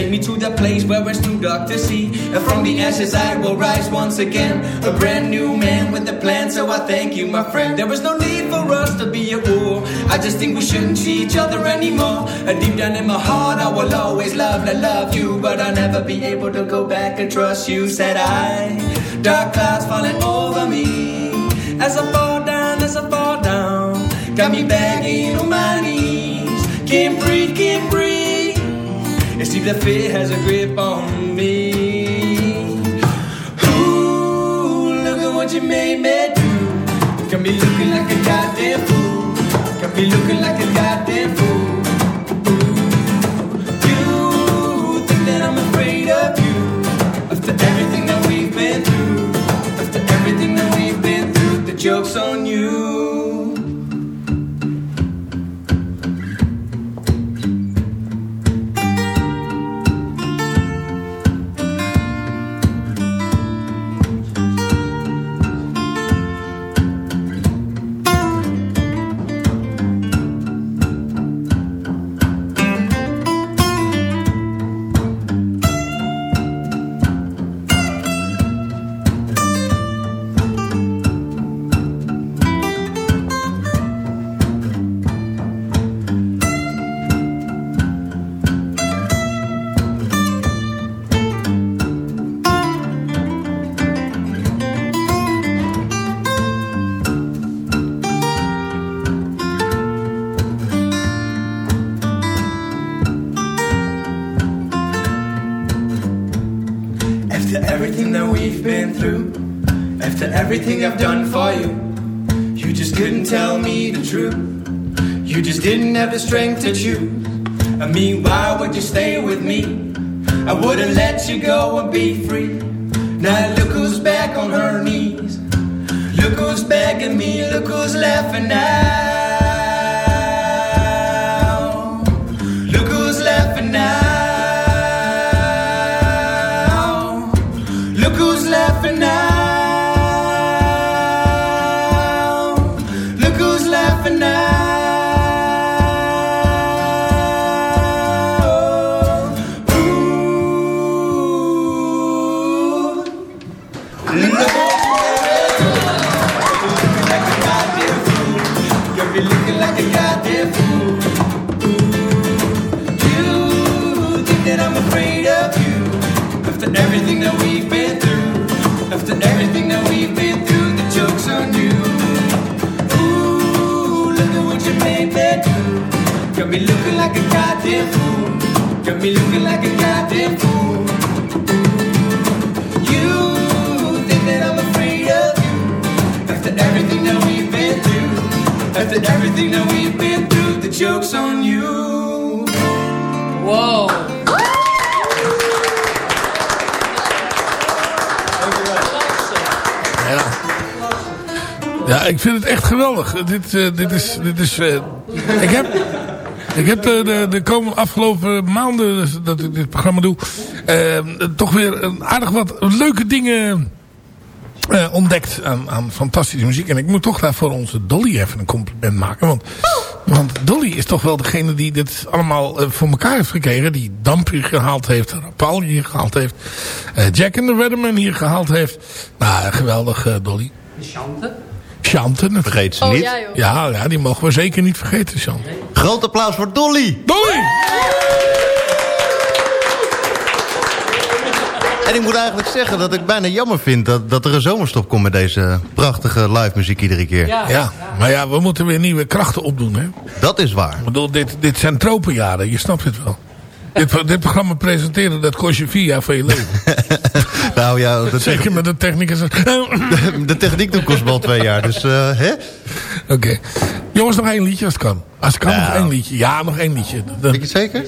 Me to the place where it's too dark to see. And from the ashes I will rise once again. A brand new man with a plan, so I thank you, my friend. There was no need for us to be at war. I just think we shouldn't see each other anymore. And deep down in my heart, I will always love, I love you. But I'll never be able to go back and trust you, said I. Dark clouds falling over me. As I fall down, as I fall down. Got me begging on my knees. Can't breathe, can't breathe. It's deep that fear has a grip on me. Ooh, look at what you made me do. Got me looking like a goddamn fool. Got me looking like a goddamn fool. Everything I've done for you, you just couldn't tell me the truth. You just didn't have the strength to choose. I mean, why would you stay with me? I wouldn't let you go and be free. Now look who's back on her knees. Look who's begging me. Look who's laughing now. Me looking like a goddamn fool. Got me looking like a goddamn fool. You think that I'm afraid of you after everything that we've been through. After everything that we've been through, the joke's on you. Wow. Ja. Ja, ik vind het echt geweldig. Dit, eh, dit is... Dit is eh, ik heb... Ik heb de, de, de komende afgelopen maanden dat ik dit programma doe... eh, toch weer een aardig wat leuke dingen eh, ontdekt aan, aan fantastische muziek. En ik moet toch daarvoor onze Dolly even een compliment maken. Want, want Dolly is toch wel degene die dit allemaal eh, voor elkaar heeft gekregen. Die Damp hier gehaald heeft. Paul hier gehaald heeft. eh, Jack and the Weatherman hier gehaald heeft. Nou, geweldig eh, Dolly. Chante. Chante. Vergeet ze Oh, niet. ja. Ja, ja, die mogen we zeker niet vergeten, Chante. Groot applaus voor Dolly. Dolly! En ik moet eigenlijk zeggen dat ik bijna jammer vind dat, dat er een zomerstop komt met deze prachtige live muziek iedere keer. Ja. maar ja, we moeten weer nieuwe krachten opdoen, hè. Dat is waar. Ik bedoel, dit, dit zijn tropenjaren, je snapt het wel. Dit, dit programma presenteren, dat kost je vier jaar van je leven. Nou ja, de, Zeker met de technicus. de, de techniek doet kost wel twee jaar, dus eh, hè? Oké. Jongens, nog één liedje als het kan. Als het kan, nog één liedje. Ja, nog één liedje. Je het zeker?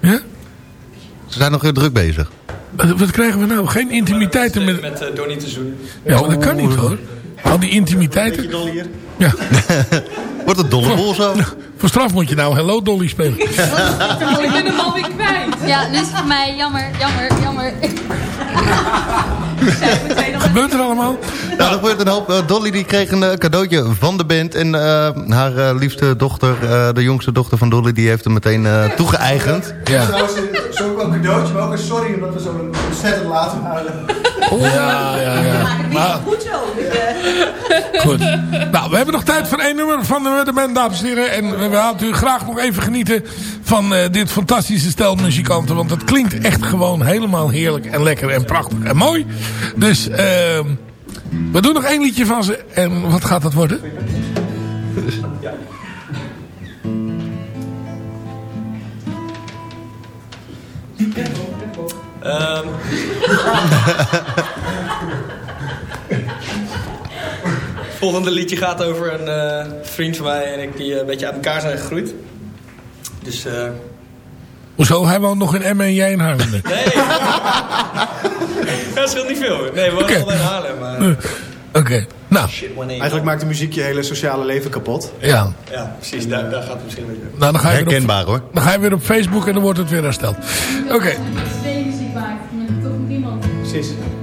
Ja? Ze zijn nog heel druk bezig. Wat, wat krijgen we nou? Geen intimiteiten met... Met uh, Donnie te zoenen. Ja, maar dat kan niet hoor. Al die intimiteiten. Ja. Wordt het dolle bol zo? Voor straf moet je nou Hello Dolly spelen. Ik ben hem alweer kwijt. Ja, nu is het voor mij jammer, jammer, jammer. Gebeurt er allemaal? Nou, er gebeurt een hoop. Eh, Dolly die kreeg een eh, cadeautje van de band. En eh, haar eh, liefste dochter, eh, de jongste dochter van Dolly... die heeft hem meteen eh, toegeëigend. Ja. Trouwens, zo ook wel een cadeautje, maar ook een sorry omdat we zo ontzettend laat waren. Ja, ja, ja. Maar, Goed zo. goed. Nou, we hebben nog tijd voor één nummer van de, de band, dames en heren. En we willen natuurlijk graag nog even genieten van eh, dit fantastische stel muzikanten. Want het klinkt echt gewoon helemaal heerlijk en lekker en prachtig en mooi. Dus ehm, we doen nog één liedje van ze. En wat gaat dat worden? Ehm. Het volgende liedje gaat over een eh, vriend van mij en ik die eh, een beetje uit elkaar zijn gegroeid. Dus eh Hoezo? Hij woont nog in Emmen en jij in Haarlem. nee. dat scheelt niet veel. Nee, we wonen allebei in Haarlem. Maar... Oké, nou. Eigenlijk maakt de muziek je hele sociale leven kapot. Ja. Ja, precies. Daar, daar gaat het misschien een beetje. Nou, dan ga je weer op- Herkenbaar hoor. Dan ga je weer op Facebook en dan wordt het weer hersteld. Oké. Niemand. Precies.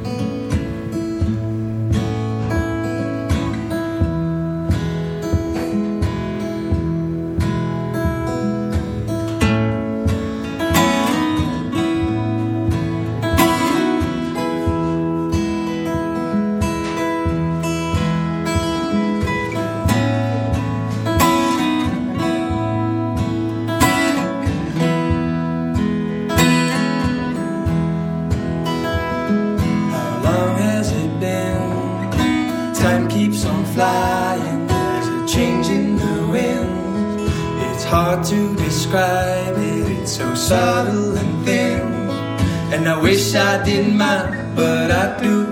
I didn't mind, but I do.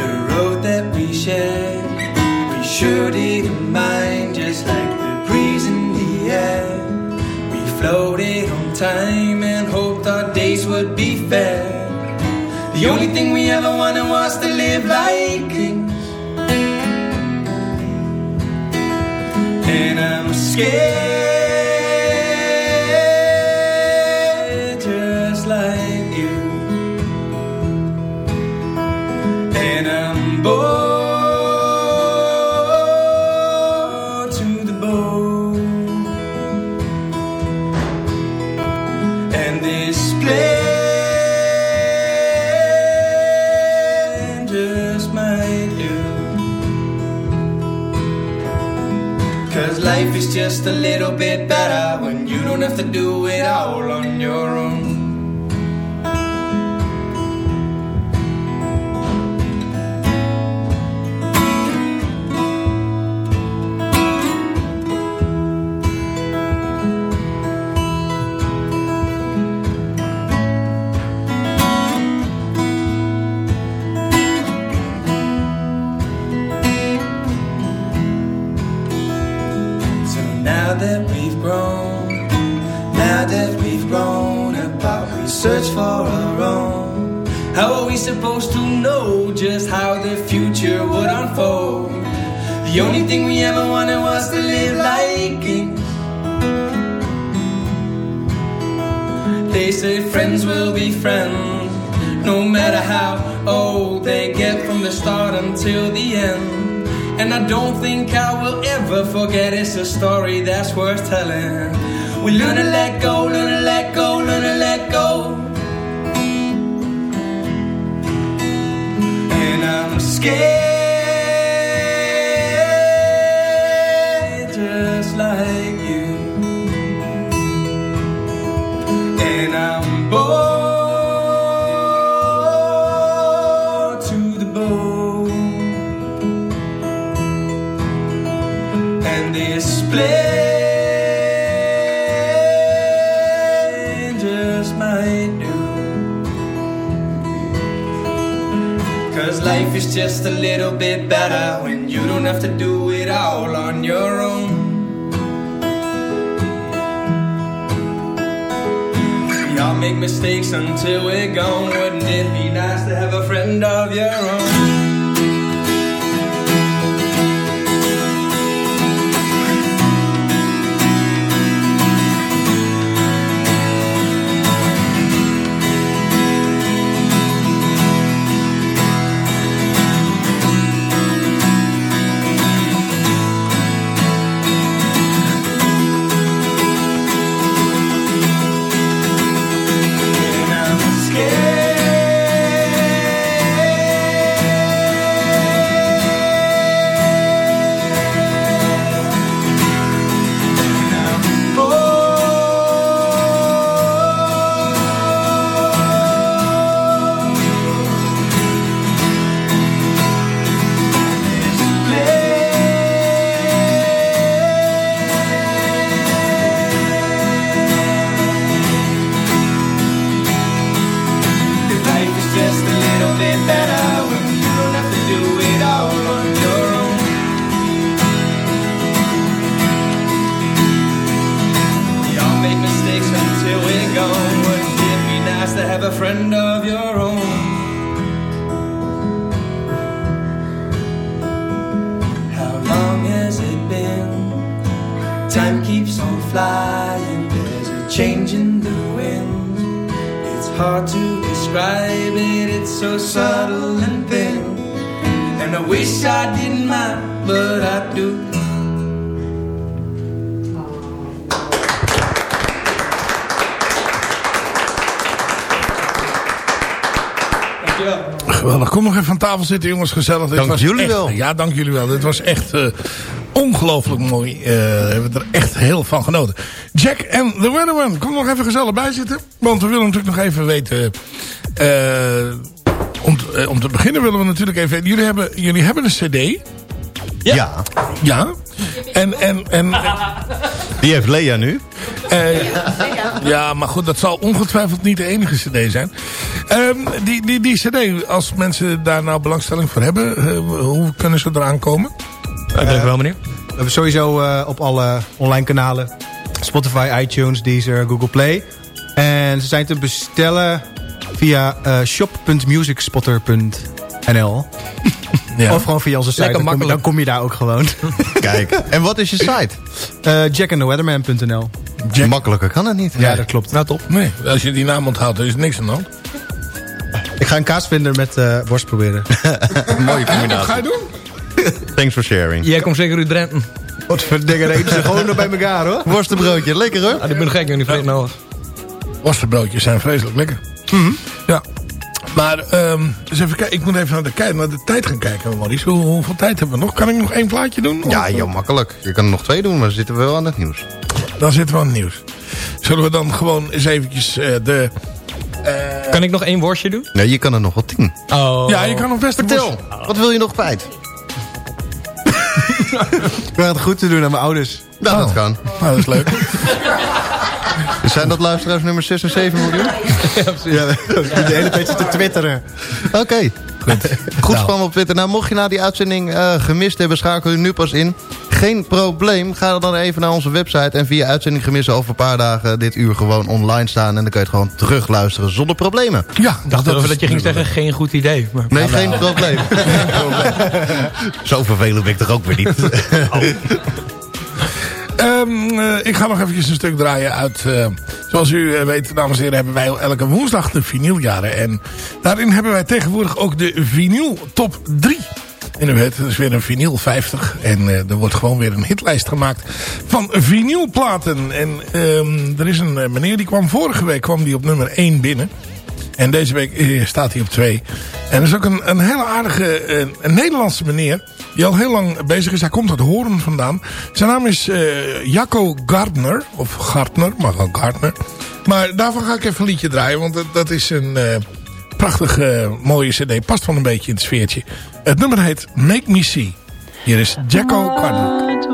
The road that we shared, we sure didn't mind. Just like the breeze in the air. We floated on time and hoped our days would be fair. The only thing we ever wanted was to live like kings. And I'm scared This plan just might do. Cause life is just a little bit better when you don't have to do it all on your own. A story that's worth telling. We learn to let go, life is just a little bit better when you don't have to do it all on your own. We all make mistakes until we're gone. Wouldn't it be nice to have a friend of your own? Flying, there's a change in the wind. It's hard to describe it, it's so subtle and thin. And I wish I didn't mind, but I do. Geweldig. Kom nog even aan tafel zitten, jongens. Gezellig. Dit Dank was jullie echt- wel. Ja, dank jullie wel. Dit was echt eh, ongelooflijk mooi. Eh, We hebben er echt heel van genoten. Jack en The Weatherman. Kom nog even gezellig bij zitten. Want we willen natuurlijk nog even weten... eh, om, te- eh, om te beginnen willen we natuurlijk even... Jullie hebben, jullie hebben een cd. Ja. Ja. En, en, en, Die heeft Lea nu. eh, ja, maar goed, dat zal ongetwijfeld niet de enige cd zijn. Ehm, die, die, die cd, als mensen daar nou belangstelling voor hebben, hoe kunnen ze eraan komen? Ik denk wel, meneer. We hebben sowieso eh, op alle online kanalen. Spotify, iTunes, Deezer, Google Play. En ze zijn te bestellen via eh, shop.musicspotter.nl. Ja. Of gewoon via onze site. Lekker Dan kom, je, dan kom je daar ook gewoon. Kijk. En wat is je site? Eh jackandtheweatherman.nl Jack. Makkelijker kan het niet. Ja, dat klopt. Nou, top. Nee, als je die naam onthoudt, dan is er niks aan de hand. Ik ga een kaasvinder met eh, worst proberen. Mooie Wat combinatie. ga je doen? Thanks for sharing. Jij komt zeker uit Drenthe. Wat voor dingen eten ze gewoon nog bij elkaar hoor. Worstenbroodje, lekker hoor. Ah, ik ben gek, joh, die vreet nodig. Worstenbroodjes zijn vreselijk lekker. Ja. Maar, ehm dus even kijken. Ik moet even naar de, kei- naar de tijd gaan kijken, Maurice. Hoe, hoeveel tijd hebben we nog? Kan ik nog één plaatje doen? Ja, Of, eh, joh, makkelijk. Je kan er nog twee doen, maar dan zitten we wel aan het nieuws. Dan zitten we aan het nieuws. Zullen we dan gewoon eens eventjes eh, de... Kan ik nog één worstje doen? Nee, je kan er nog wel tien. Oh. Ja, je kan nog best een Vertel, worst- wat wil je nog kwijt? Ik het goed te doen aan mijn ouders. Nou, dat kan. Nou, dat is leuk. Zijn dat luisteraars nummer 6 en 7 miljoen? Ja, de hele tijd zitten twitteren. Oké. Goed. Goed spam op Twitter. Nou, mocht je na die uitzending eh, gemist hebben, schakel je nu pas in. Geen probleem. Ga dan even naar onze website. En via uitzending gemist over een paar dagen dit uur gewoon online staan. En dan kan je het gewoon terugluisteren zonder problemen. Ja, Ik dacht dat dat je ging zeggen, geen goed idee. Maar... Nee, geen probleem. Geen probleem. Zo vervelend ben ik toch ook weer niet. Ehm, eh, ik ga nog eventjes een stuk draaien uit... eh, zoals u eh, weet, dames en heren, hebben wij elke woensdag de vinyljaren. En daarin hebben wij tegenwoordig ook de vinyl top 3. En u weet, het is weer een vinyl 50. En eh, er wordt gewoon weer een hitlijst gemaakt van vinylplaten. En ehm, er is een eh, meneer die kwam vorige week kwam die op nummer 1 binnen. En deze week eh, staat hij op 2. En er is ook een, een hele aardige een Nederlandse meneer. Die al heel lang bezig is. Hij komt uit Hoorn vandaan. Zijn naam is Jacco Gardner. Of Gardner, maar gewoon Gardner. Maar daarvan ga ik even een liedje draaien. Want dat, dat is een prachtige mooie cd. Past wel een beetje in het sfeertje. Het nummer heet Make Me See. Hier is Jacco Gardner.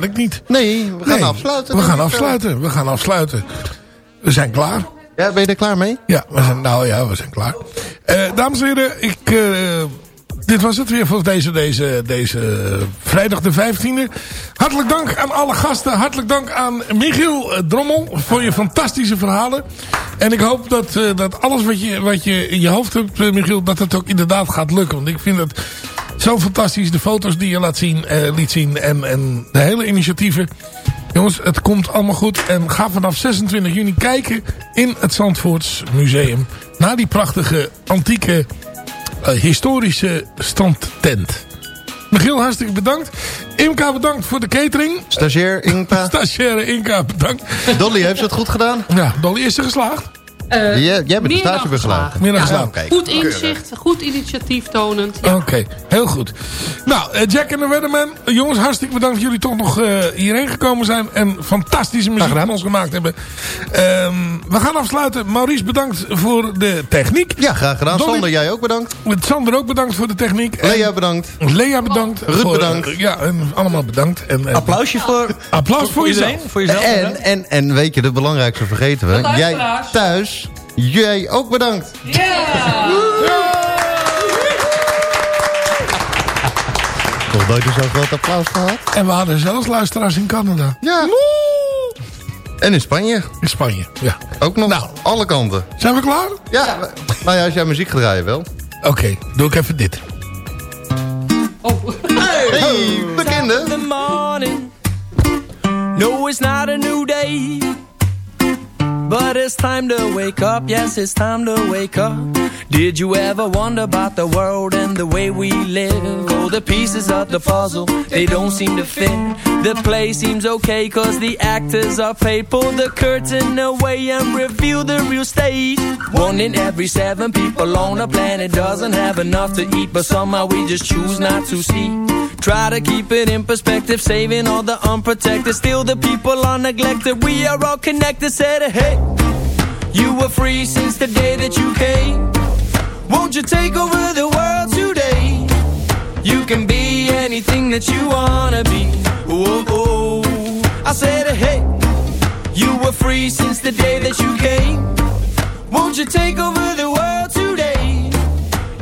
Wil ik niet. Nee, we gaan Nee, afsluiten. We gaan afsluiten. We gaan afsluiten. We zijn klaar. Ja, ben je er klaar mee? Ja, we zijn, nou ja, we zijn klaar. Eh, dames en heren, ik, eh, dit was het weer voor deze, deze, deze vrijdag de 15e. Hartelijk dank aan alle gasten. Hartelijk dank aan Michiel eh, Drommel voor je fantastische verhalen. En ik hoop dat, dat alles wat je, wat je in je hoofd hebt, Michiel, dat het ook inderdaad gaat lukken. Want ik vind het zo fantastisch. De foto's die je laat zien, eh, liet zien en, en de hele initiatieven. Jongens, het komt allemaal goed. En ga vanaf 26 juni kijken in het Zandvoorts Museum. Naar die prachtige, antieke, eh, historische strandtent. Michiel, hartstikke bedankt. Imka, bedankt voor de catering. Stagiair Inka. Stagiaire Inka, bedankt. Dolly, heeft ze het goed gedaan? Ja, Dolly is er geslaagd. Eh, Jij- jij bent de meer dan stagebegeleider. geslaagd. Ja. Goed inzicht, goed initiatief tonend. Oké, heel goed. Nou, eh, Jack en de Weatherman. eh, Jongens, hartstikke bedankt dat jullie toch nog eh, hierheen gekomen zijn. En fantastische muziek van ons gemaakt hebben. Ehm, we gaan afsluiten. Maurice, bedankt voor de techniek. Ja, graag gedaan. Sander, jij ook bedankt. Sander ook bedankt voor de techniek. En Lea bedankt. Lea bedankt. Ruud voor- bedankt. ja, en allemaal bedankt. En, en- Applausje voor, Applaus voor, jezelf. iedereen. Voor jezelf. En, en, en weet je, de belangrijkste vergeten we. Jij thuis, jij ook bedankt. Nog nooit zo'n groot applaus gehad. En we hadden zelfs luisteraars in Canada. Ja. En in Spanje. In Spanje, ja. Ook nog. Nou. Alle kanten. Zijn we klaar? Ja, nou ja, als jij muziek gaat draaien wel. Oké, doe ik even dit. Hey, bekende. the morning. No, it's not a new day. But it's time to wake up, yes, it's time to wake up. Did you ever wonder about the world and the way we live? Oh, the pieces of the puzzle, they don't seem to fit. The play seems okay, cause the actors are paid. Pull the curtain away and reveal the real stage. One in every seven people on the planet doesn't have enough to eat, but somehow we just choose not to see. Try to keep it in perspective, saving all the unprotected. Still, the people are neglected. We are all connected. Said, hey, you were free since the day that you came. Won't you take over the world today? You can be anything that you wanna be. Whoa, oh. I said, hey, you were free since the day that you came. Won't you take over the world today?